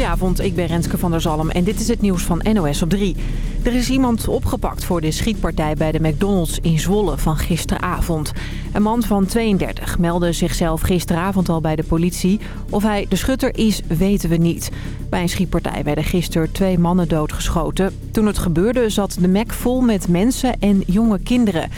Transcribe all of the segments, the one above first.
Goedenavond, ik ben Renske van der Zalm en dit is het nieuws van NOS op 3. Er is iemand opgepakt voor de schietpartij bij de McDonald's in Zwolle van gisteravond. Een man van 32 meldde zichzelf gisteravond al bij de politie. Of hij de schutter is, weten we niet. Bij een schietpartij werden gisteren twee mannen doodgeschoten. Toen het gebeurde zat de Mac vol met mensen en jonge kinderen.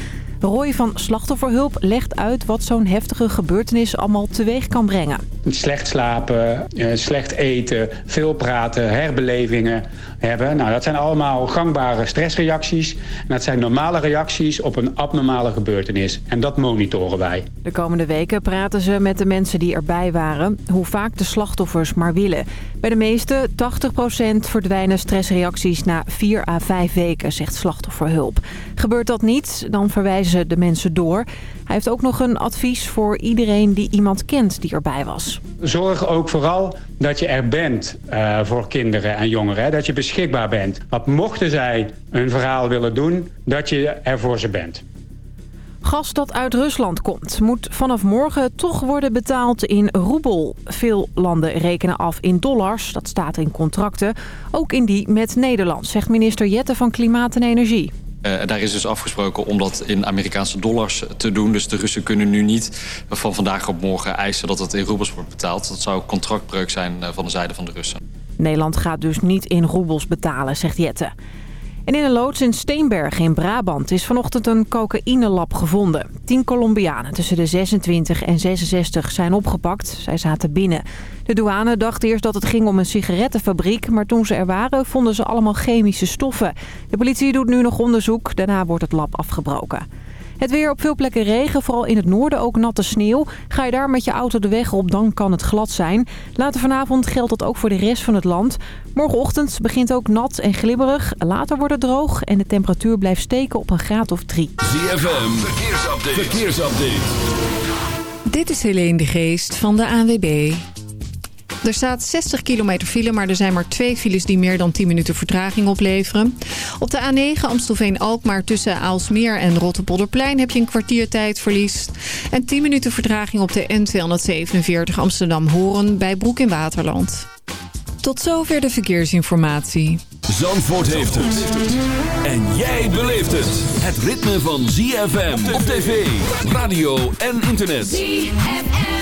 Roy van Slachtofferhulp legt uit wat zo'n heftige gebeurtenis allemaal teweeg kan brengen. Slecht slapen, eh, slecht eten, veel praten, herbelevingen hebben. Nou, dat zijn allemaal gangbare stressreacties. En dat zijn normale reacties op een abnormale gebeurtenis. En dat monitoren wij. De komende weken praten ze met de mensen die erbij waren... hoe vaak de slachtoffers maar willen. Bij de meeste, 80% verdwijnen stressreacties na 4 à 5 weken, zegt Slachtofferhulp. Gebeurt dat niet, dan verwijzen de mensen door... Hij heeft ook nog een advies voor iedereen die iemand kent die erbij was. Zorg ook vooral dat je er bent uh, voor kinderen en jongeren. Hè? Dat je beschikbaar bent. Want mochten zij een verhaal willen doen, dat je er voor ze bent. Gas dat uit Rusland komt, moet vanaf morgen toch worden betaald in roebel. Veel landen rekenen af in dollars, dat staat in contracten. Ook in die met Nederland, zegt minister Jette van Klimaat en Energie. Uh, daar is dus afgesproken om dat in Amerikaanse dollars te doen. Dus de Russen kunnen nu niet van vandaag op morgen eisen dat het in roebels wordt betaald. Dat zou contractbreuk zijn uh, van de zijde van de Russen. Nederland gaat dus niet in roebels betalen, zegt Jette. In een loods in Steenberg in Brabant is vanochtend een cocaïnelab gevonden. Tien Colombianen tussen de 26 en 66 zijn opgepakt. Zij zaten binnen. De douane dacht eerst dat het ging om een sigarettenfabriek... maar toen ze er waren vonden ze allemaal chemische stoffen. De politie doet nu nog onderzoek. Daarna wordt het lab afgebroken. Het weer op veel plekken regen, vooral in het noorden ook natte sneeuw. Ga je daar met je auto de weg op, dan kan het glad zijn. Later vanavond geldt dat ook voor de rest van het land. Morgenochtend begint ook nat en glibberig. Later wordt het droog en de temperatuur blijft steken op een graad of drie. ZFM, verkeersupdate. verkeersupdate. Dit is Helene de Geest van de ANWB. Er staat 60 kilometer file, maar er zijn maar twee files die meer dan 10 minuten vertraging opleveren. Op de A9 Amstelveen-Alkmaar tussen Aalsmeer en Rotterpolderplein heb je een kwartiertijd verlies. En 10 minuten vertraging op de N247 Amsterdam-Horen bij Broek in Waterland. Tot zover de verkeersinformatie. Zandvoort heeft het. En jij beleeft het. Het ritme van ZFM op tv, radio en internet. ZFM.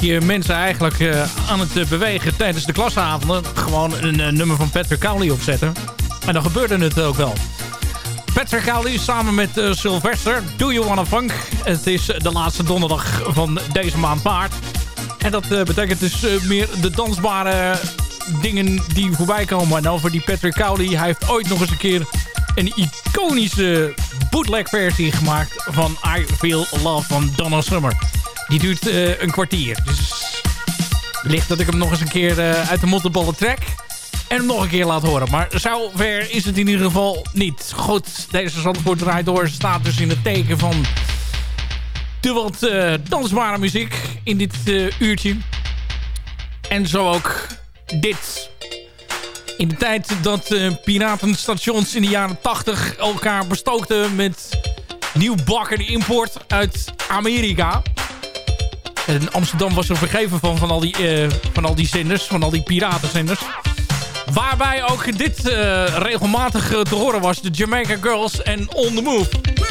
Kreeg je mensen eigenlijk aan het bewegen tijdens de klasavonden. Gewoon een nummer van Patrick Cowley opzetten. En dan gebeurde het ook wel. Patrick Cowley samen met Sylvester. Do You Wanna Funk? Het is de laatste donderdag van deze maand maart. En dat betekent dus meer de dansbare dingen die voorbij komen. En over die Patrick Cowley. Hij heeft ooit nog eens een keer een iconische bootleg versie gemaakt van I Feel Love van Donna Summer. Die duurt uh, een kwartier. Dus licht dat ik hem nog eens een keer uh, uit de mottenballen trek. En hem nog een keer laat horen. Maar zover is het in ieder geval niet. Goed, deze Zandvoort draait door. Staat dus in het teken van de wat uh, dansbare muziek in dit uurtje. En zo ook dit. In de tijd dat piratenstations in de jaren 80 elkaar bestookten met nieuw bakken import uit Amerika. Amsterdam was er vergeven van, van, al die, uh, van al die zenders, van al die piratenzenders. Waarbij ook dit uh, regelmatig te horen was. De Jamaica Girls en On The Move.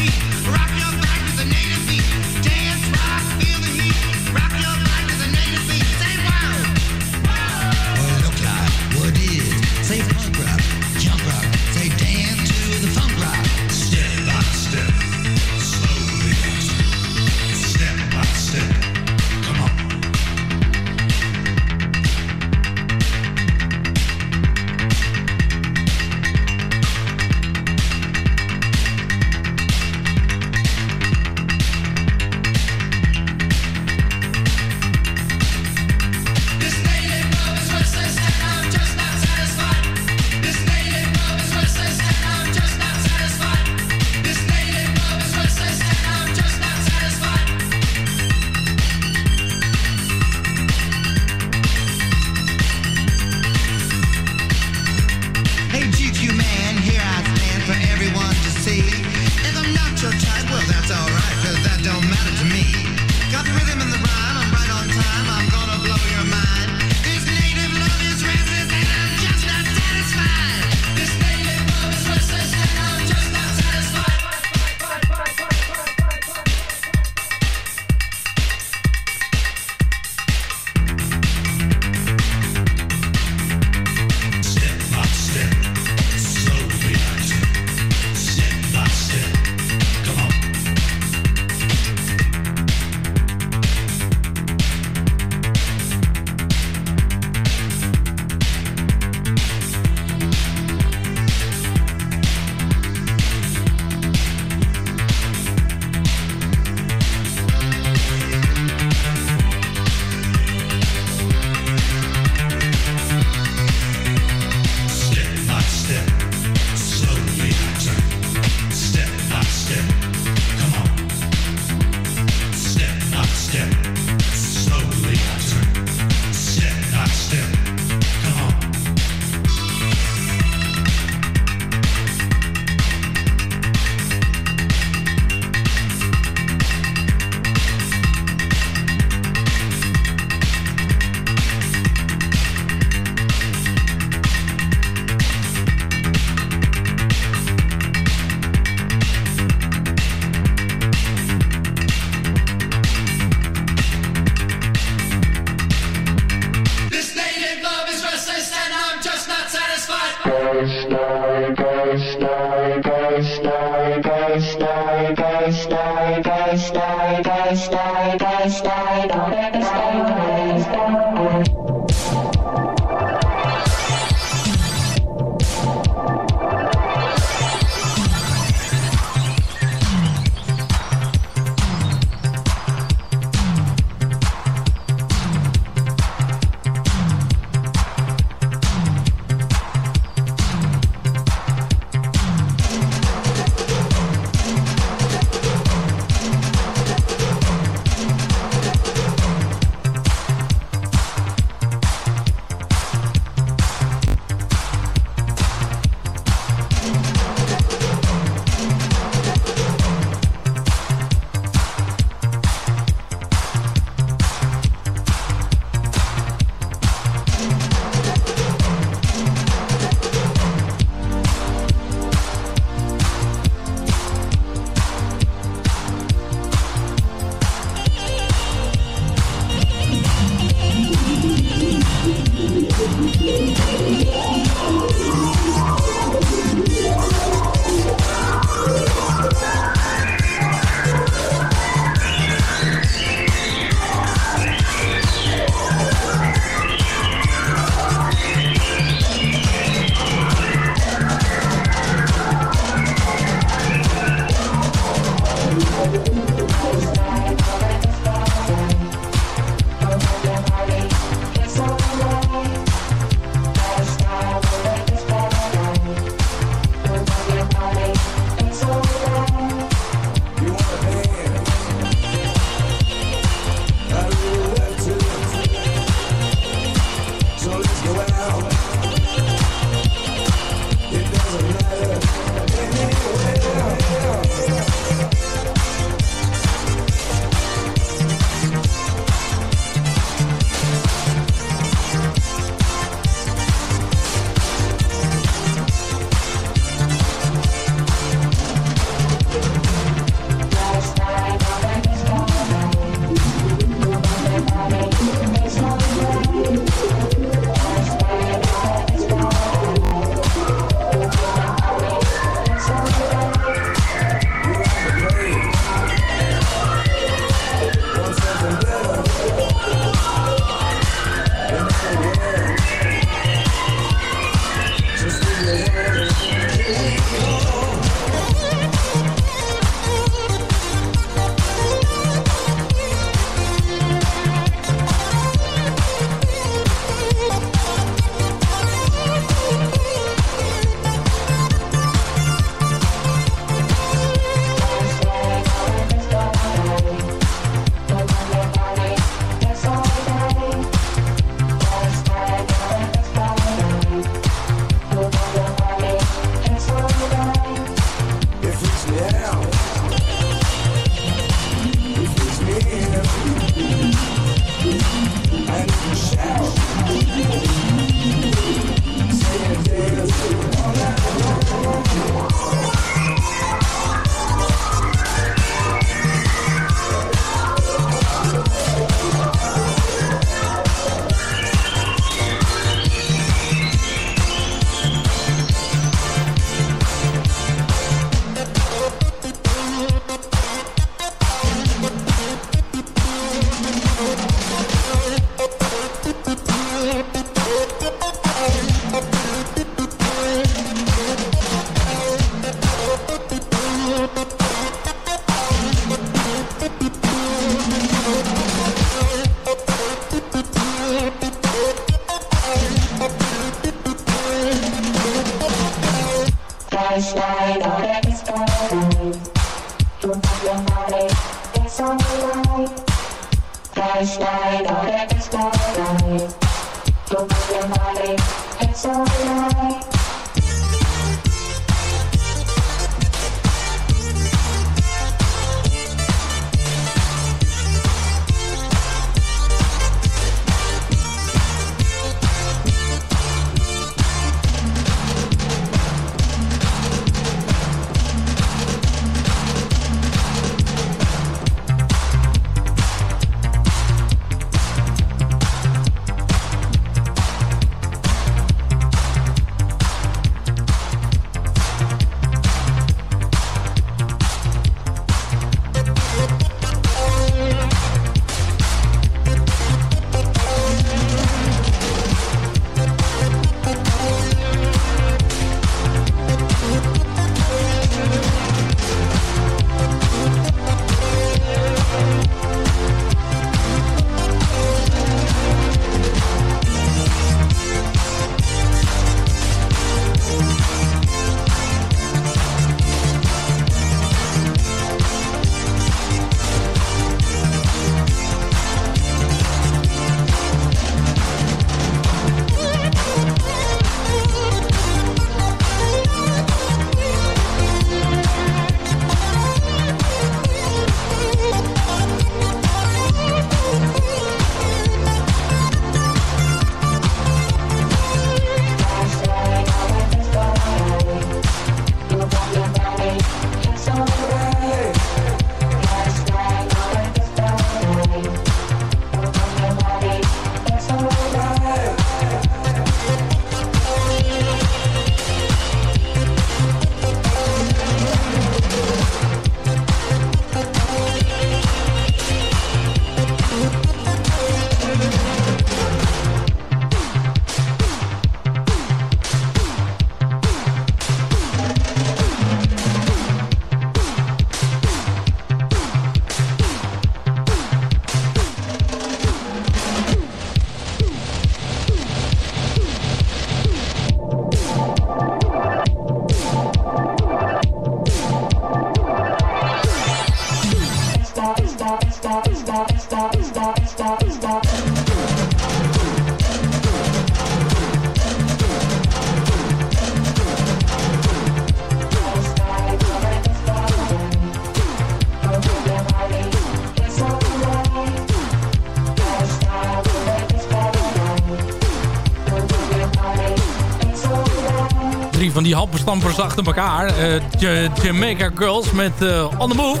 Van die happenstampers achter elkaar. Uh, Jamaica Girls met On The Move.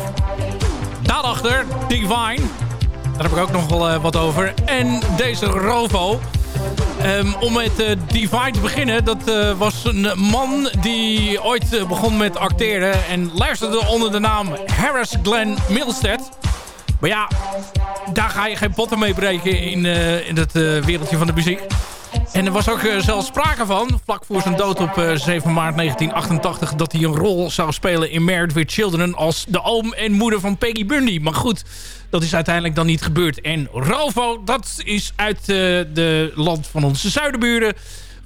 Daarachter Divine. Daar heb ik ook nog wel wat over. En deze Rovo. Um, om met Divine te beginnen, dat was een man die ooit begon met acteren en luisterde onder de naam Harris Glenn Milstead. Maar ja, daar ga je geen potten mee breken in, in het wereldje van de muziek. En er was ook zelfs sprake van, vlak voor zijn dood op 7 maart 1988... dat hij een rol zou spelen in Married with Children... als de oom en moeder van Peggy Bundy. Maar goed, dat is uiteindelijk dan niet gebeurd. En Rovo, dat is uit uh, de land van onze zuidenburen.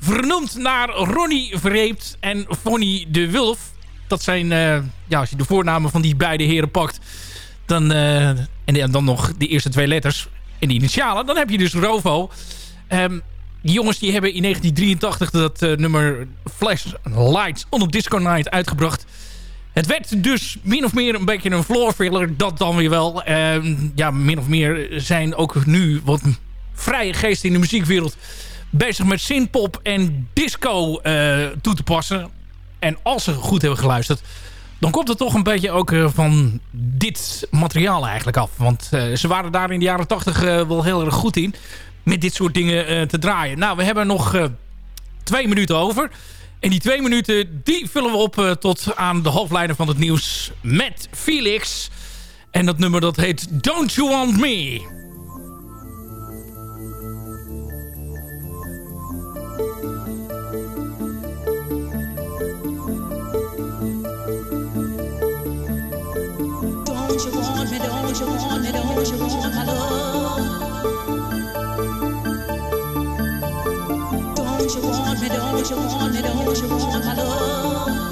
Vernoemd naar Ronnie Vreept en Fonny de Wulf. Dat zijn, ja, als je de voornamen van die beide heren pakt... Dan, en dan nog de eerste twee letters en de initialen. Dan heb je dus Rovo. Um, die jongens die hebben in 1983 dat nummer Flash Lights on Disco Night uitgebracht... Het werd dus min of meer een beetje een floorfiller. Dat dan weer wel. Uh, ja, min of meer zijn ook nu wat vrije geesten in de muziekwereld... bezig met synthpop en disco uh, toe te passen. En als ze goed hebben geluisterd... dan komt het toch een beetje ook uh, van dit materiaal eigenlijk af. Want ze waren daar in de jaren 80 wel heel erg goed in... met dit soort dingen te draaien. Nou, we hebben nog twee minuten over... En die twee minuten, die vullen we op uh, tot aan de hoofdlijnen van het nieuws met Felix. En dat nummer dat heet Don't You Want Me. Don't you want me, don't you want me, you want me, don't you want me, don't you want my love?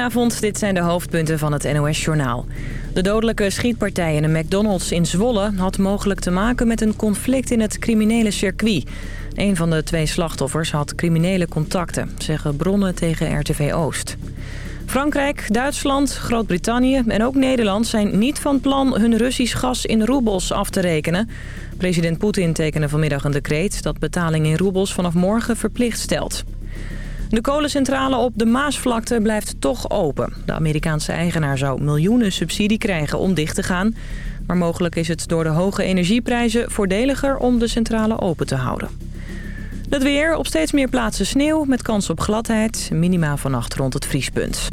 Goedenavond, dit zijn de hoofdpunten van het NOS-journaal. De dodelijke schietpartij in een McDonald's in Zwolle... had mogelijk te maken met een conflict in het criminele circuit. Een van de twee slachtoffers had criminele contacten... zeggen bronnen tegen RTV Oost. Frankrijk, Duitsland, Groot-Brittannië en ook Nederland zijn niet van plan hun Russisch gas in roebels af te rekenen. President Poetin tekende vanmiddag een decreet dat betaling in roebels vanaf morgen verplicht stelt. De kolencentrale op de Maasvlakte blijft toch open. De Amerikaanse eigenaar zou miljoenen subsidie krijgen om dicht te gaan. Maar mogelijk is het door de hoge energieprijzen voordeliger om de centrale open te houden. Het weer, op steeds meer plaatsen sneeuw met kans op gladheid. Minima vannacht rond het vriespunt.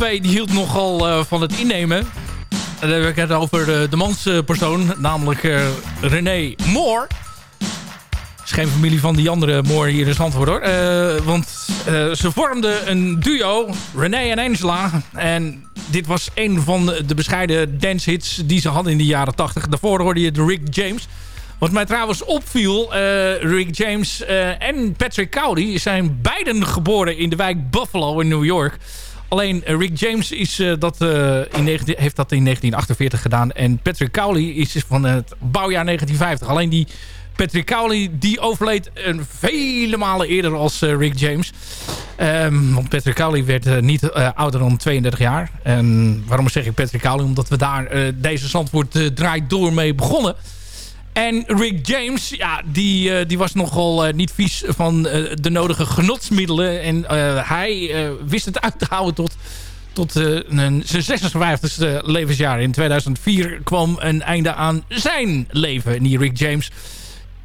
die hield nogal eh, van het innemen. En dan heb het over de manspersoon, namelijk eh, René Moore. Is geen familie van die andere Moore hier in Zandvoort hoor. Eh, want ze vormden een duo, René en Angela. En dit was een van de bescheiden dancehits die ze hadden in de jaren 80. Daarvoor hoorde je de Rick James... Wat mij trouwens opviel, Rick James en Patrick Cowley zijn beiden geboren in de wijk Buffalo in New York. Alleen uh, Rick James is, dat, in 19, heeft dat in 1948 gedaan. En Patrick Cowley is van het bouwjaar 1950. Alleen die Patrick Cowley die overleed een vele malen eerder als Rick James. Um, want Patrick Cowley werd niet ouder dan 32 jaar. En waarom zeg ik Patrick Cowley? Omdat we daar deze Zandvoort draait door mee begonnen. En Rick James, ja, die, uh, die was nogal uh, niet vies van uh, de nodige genotsmiddelen. En hij wist het uit te houden tot, tot zijn 56e levensjaar. In 2004 kwam een einde aan zijn leven. En die Rick James,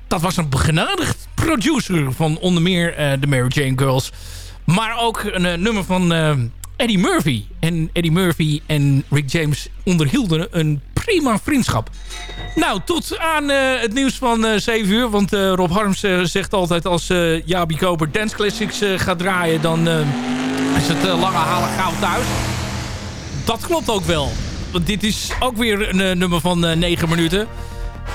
dat was een begenadigd producer van onder meer de Mary Jane Girls. Maar ook een nummer van Eddie Murphy. En Eddie Murphy en Rick James onderhielden een prima vriendschap. Nou, tot aan uh, het nieuws van uh, eh, 7 uur. Want uh, Rob Harms zegt altijd als Jabi Koper Dance Classics gaat draaien... dan is het lange halen gauw thuis. Dat klopt ook wel. Want dit is ook weer een nummer van 9 minuten.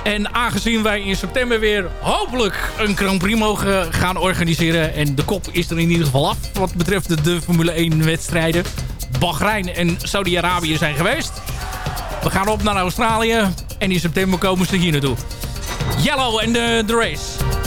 En aangezien wij in september weer hopelijk een Grand Prix mogen gaan organiseren... en de kop is er in ieder geval af wat betreft de Formule 1 wedstrijden... Bahrein en Saudi-Arabië zijn geweest... We gaan op naar Australië. En in september komen ze hier naartoe. Yellow en de race.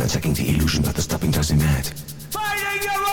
and attacking the illusion that the stopping does in mad. Fighting your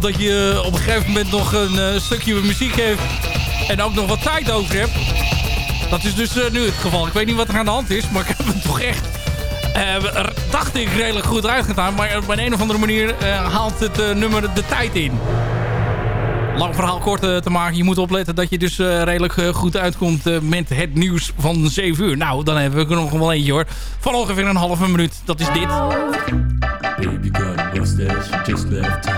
Dat je op een gegeven moment nog een stukje muziek heeft. En ook nog wat tijd over hebt. Dat is dus nu het geval. Ik weet niet wat er aan de hand is. Maar ik heb het toch echt... dacht ik redelijk goed uitgedaan. Maar op een, een of andere manier haalt het nummer de tijd in lang verhaal kort te maken. Je moet opletten dat je dus redelijk goed uitkomt met het nieuws van 7 uur. Nou, dan hebben we er nog wel eentje hoor. Van ongeveer een halve minuut. Dat is dit. Baby got mustache, just left